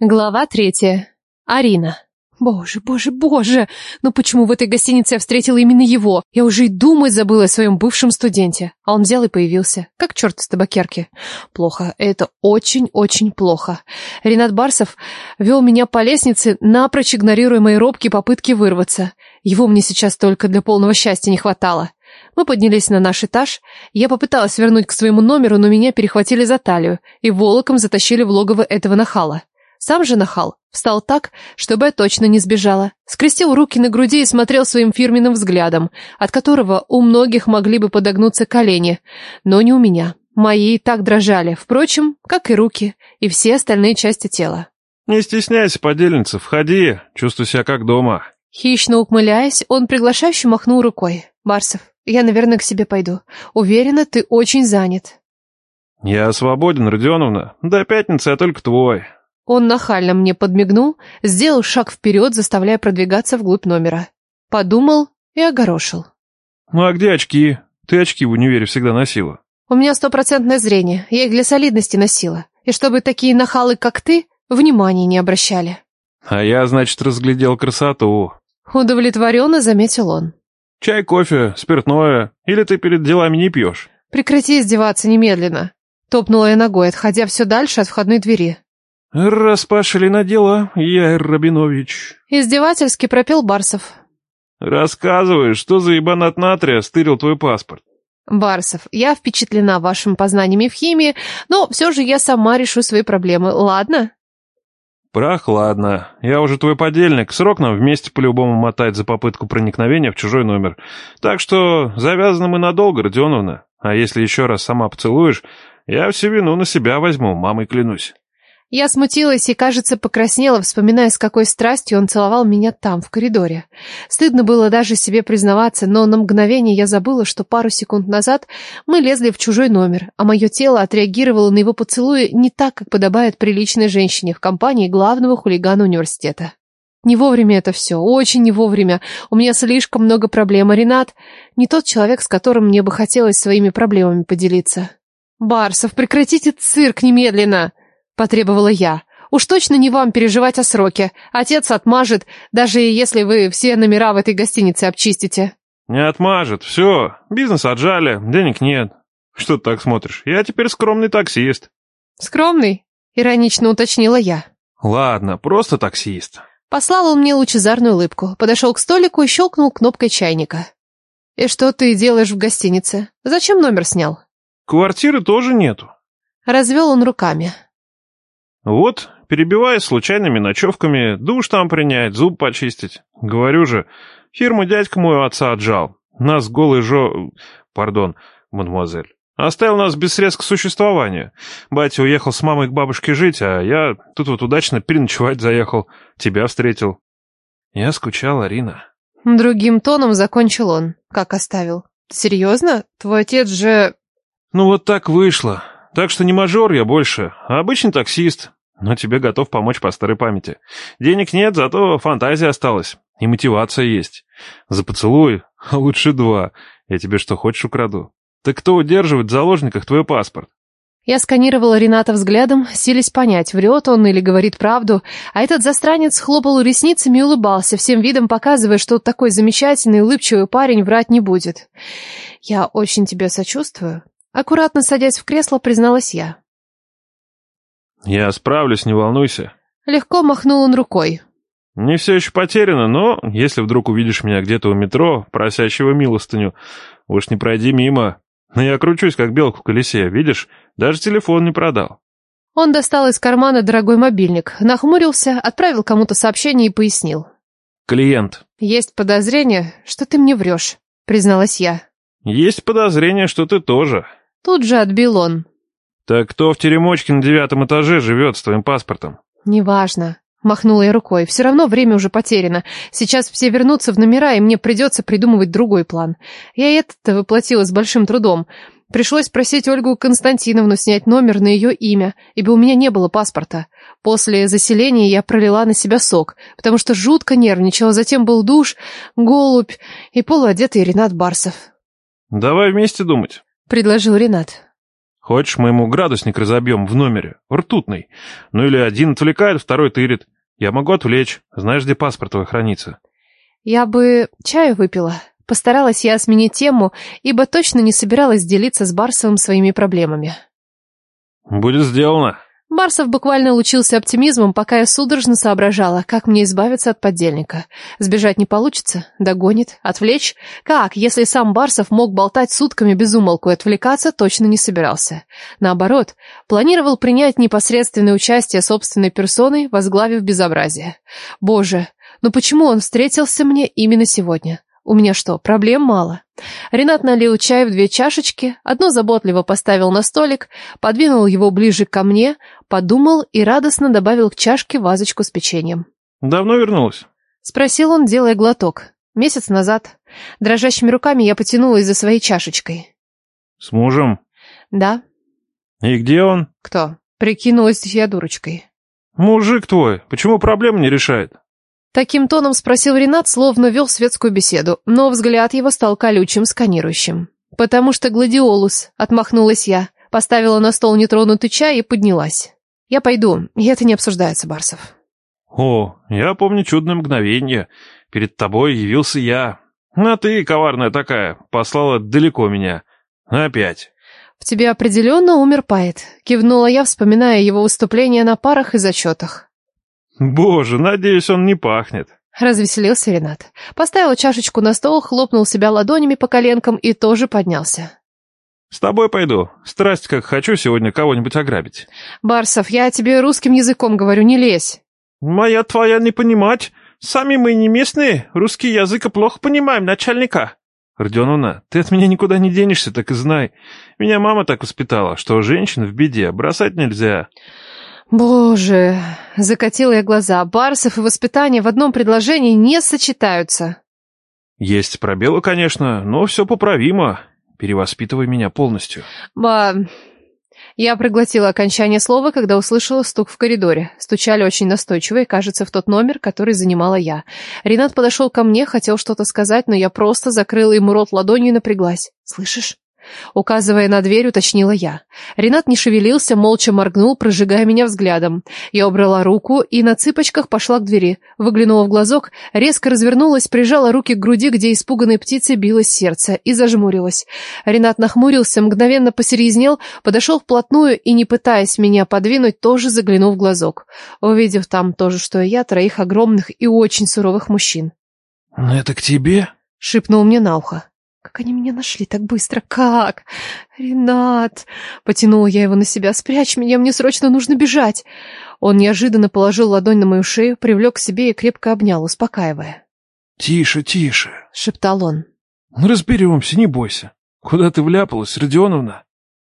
Глава третья. Арина. Боже, боже, боже! Ну почему в этой гостинице я встретила именно его? Я уже и думать забыла о своем бывшем студенте. А он взял и появился. Как черт из табакерки. Плохо. Это очень-очень плохо. Ренат Барсов вел меня по лестнице, напрочь игнорируя мои робкие попытки вырваться. Его мне сейчас только для полного счастья не хватало. Мы поднялись на наш этаж. Я попыталась вернуть к своему номеру, но меня перехватили за талию и волоком затащили в логово этого нахала. Сам же нахал встал так, чтобы я точно не сбежала. Скрестил руки на груди и смотрел своим фирменным взглядом, от которого у многих могли бы подогнуться колени, но не у меня. Мои и так дрожали, впрочем, как и руки, и все остальные части тела. «Не стесняйся, подельница, входи, чувствуй себя как дома». Хищно ухмыляясь, он приглашающе махнул рукой. «Барсов, я, наверное, к себе пойду. Уверена, ты очень занят». «Я свободен, Родионовна. До пятницы я только твой. Он нахально мне подмигнул, сделал шаг вперед, заставляя продвигаться вглубь номера. Подумал и огорошил. «Ну а где очки? Ты очки в универе всегда носила». «У меня стопроцентное зрение, я их для солидности носила. И чтобы такие нахалы, как ты, внимания не обращали». «А я, значит, разглядел красоту». Удовлетворенно заметил он. «Чай, кофе, спиртное. Или ты перед делами не пьешь?» «Прекрати издеваться немедленно». Топнула я ногой, отходя все дальше от входной двери. «Раз пошли на дело, Яир Рабинович». Издевательски пропел Барсов. «Рассказывай, что за ебанат натрия стырил твой паспорт?» Барсов, я впечатлена вашими познаниями в химии, но все же я сама решу свои проблемы, ладно? Прохладно. Я уже твой подельник. Срок нам вместе по-любому мотать за попытку проникновения в чужой номер. Так что завязаны мы надолго, Родионовна. А если еще раз сама поцелуешь, я всю вину на себя возьму, мамой клянусь. Я смутилась и, кажется, покраснела, вспоминая, с какой страстью он целовал меня там, в коридоре. Стыдно было даже себе признаваться, но на мгновение я забыла, что пару секунд назад мы лезли в чужой номер, а мое тело отреагировало на его поцелуи не так, как подобает приличной женщине в компании главного хулигана университета. Не вовремя это все, очень не вовремя. У меня слишком много проблем, а Ренат не тот человек, с которым мне бы хотелось своими проблемами поделиться. «Барсов, прекратите цирк немедленно!» Потребовала я. Уж точно не вам переживать о сроке. Отец отмажет, даже если вы все номера в этой гостинице обчистите. Не отмажет. Все, бизнес отжали, денег нет. Что ты так смотришь? Я теперь скромный таксист. Скромный? Иронично уточнила я. Ладно, просто таксист. Послал он мне лучезарную улыбку, подошел к столику и щелкнул кнопкой чайника. «И что ты делаешь в гостинице? Зачем номер снял?» «Квартиры тоже нету». Развел он руками. Вот, перебиваясь случайными ночевками, душ там принять, зуб почистить. Говорю же, фирму дядька мой отца отжал. Нас голый жо... Пардон, мадемуазель. Оставил нас без средств к существованию. Батя уехал с мамой к бабушке жить, а я тут вот удачно переночевать заехал. Тебя встретил. Я скучал, Арина. Другим тоном закончил он, как оставил. Серьезно? Твой отец же... Ну вот так вышло. Так что не мажор я больше, а обычный таксист но тебе готов помочь по старой памяти. Денег нет, зато фантазия осталась. И мотивация есть. За поцелуй, а лучше два. Я тебе что хочешь украду. Так кто удерживает в заложниках твой паспорт? Я сканировала Рената взглядом, силясь понять, врет он или говорит правду, а этот застранец хлопал ресницами и улыбался, всем видом показывая, что такой замечательный, улыбчивый парень врать не будет. «Я очень тебе сочувствую», — аккуратно садясь в кресло, призналась я. «Я справлюсь, не волнуйся». Легко махнул он рукой. «Не все еще потеряно, но если вдруг увидишь меня где-то у метро, просящего милостыню, уж не пройди мимо. Но я кручусь, как белка в колесе, видишь? Даже телефон не продал». Он достал из кармана дорогой мобильник, нахмурился, отправил кому-то сообщение и пояснил. «Клиент». «Есть подозрение, что ты мне врешь», — призналась я. «Есть подозрение, что ты тоже». Тут же отбил он. «Так кто в теремочке на девятом этаже живет с твоим паспортом?» «Неважно», — махнула я рукой. «Все равно время уже потеряно. Сейчас все вернутся в номера, и мне придется придумывать другой план. Я это воплотила с большим трудом. Пришлось просить Ольгу Константиновну снять номер на ее имя, ибо у меня не было паспорта. После заселения я пролила на себя сок, потому что жутко нервничала. Затем был душ, голубь и полуодетый Ренат Барсов. «Давай вместе думать», — предложил Ренат. Хочешь, мы ему градусник разобьем в номере, ртутный. Ну или один отвлекает, второй тырит. Я могу отвлечь. Знаешь, где паспорт твой хранится? Я бы чаю выпила. Постаралась я сменить тему, ибо точно не собиралась делиться с Барсовым своими проблемами. Будет сделано. Барсов буквально лучился оптимизмом, пока я судорожно соображала, как мне избавиться от поддельника. Сбежать не получится? Догонит? Отвлечь? Как, если сам Барсов мог болтать сутками без умолку и отвлекаться, точно не собирался. Наоборот, планировал принять непосредственное участие собственной персоной, возглавив безобразие. Боже, ну почему он встретился мне именно сегодня? У меня что, проблем мало? Ренат налил чай в две чашечки, одну заботливо поставил на столик, подвинул его ближе ко мне, подумал и радостно добавил к чашке вазочку с печеньем. «Давно вернулась?» Спросил он, делая глоток. Месяц назад. Дрожащими руками я потянулась за своей чашечкой. «С мужем?» «Да». «И где он?» «Кто?» Прикинулась я дурочкой. «Мужик твой. Почему проблем не решает?» Таким тоном спросил Ренат, словно вел светскую беседу, но взгляд его стал колючим, сканирующим. «Потому что гладиолус», — отмахнулась я, поставила на стол нетронутый чай и поднялась. «Я пойду, и это не обсуждается, Барсов». «О, я помню чудное мгновение. Перед тобой явился я. А ты, коварная такая, послала далеко меня. Опять». «В тебе определенно умер поэт», — кивнула я, вспоминая его выступления на парах и зачетах. Боже, надеюсь, он не пахнет. Развеселился Ренат. Поставил чашечку на стол, хлопнул себя ладонями по коленкам и тоже поднялся. С тобой пойду. Страсть как хочу сегодня кого-нибудь ограбить. Барсов, я тебе русским языком говорю, не лезь. Моя твоя не понимать. Сами мы не местные, русский язык плохо понимаем, начальника. Родионовна, ты от меня никуда не денешься, так и знай. Меня мама так воспитала, что женщин в беде бросать нельзя. Боже, закатила я глаза. Барсов и воспитание в одном предложении не сочетаются. Есть пробелы, конечно, но все поправимо. Перевоспитывай меня полностью. Ба... Я проглотила окончание слова, когда услышала стук в коридоре. Стучали очень настойчиво и, кажется, в тот номер, который занимала я. Ренат подошел ко мне, хотел что-то сказать, но я просто закрыла ему рот ладонью и напряглась. «Слышишь?» Указывая на дверь, уточнила я. Ренат не шевелился, молча моргнул, прожигая меня взглядом. Я убрала руку и на цыпочках пошла к двери. Выглянула в глазок, резко развернулась, прижала руки к груди, где испуганной птицей билось сердце, и зажмурилась. Ренат нахмурился, мгновенно посерьезнел, подошел вплотную и, не пытаясь меня подвинуть, тоже заглянул в глазок. Увидев там то же, что и я, троих огромных и очень суровых мужчин. «Ну это к тебе?» — шепнул мне на ухо. Как они меня нашли так быстро? Как? Ренат! Потянула я его на себя. Спрячь меня, мне срочно нужно бежать. Он неожиданно положил ладонь на мою шею, привлек к себе и крепко обнял, успокаивая. «Тише, тише!» — шептал он. «Мы разберемся, не бойся. Куда ты вляпалась, Родионовна?»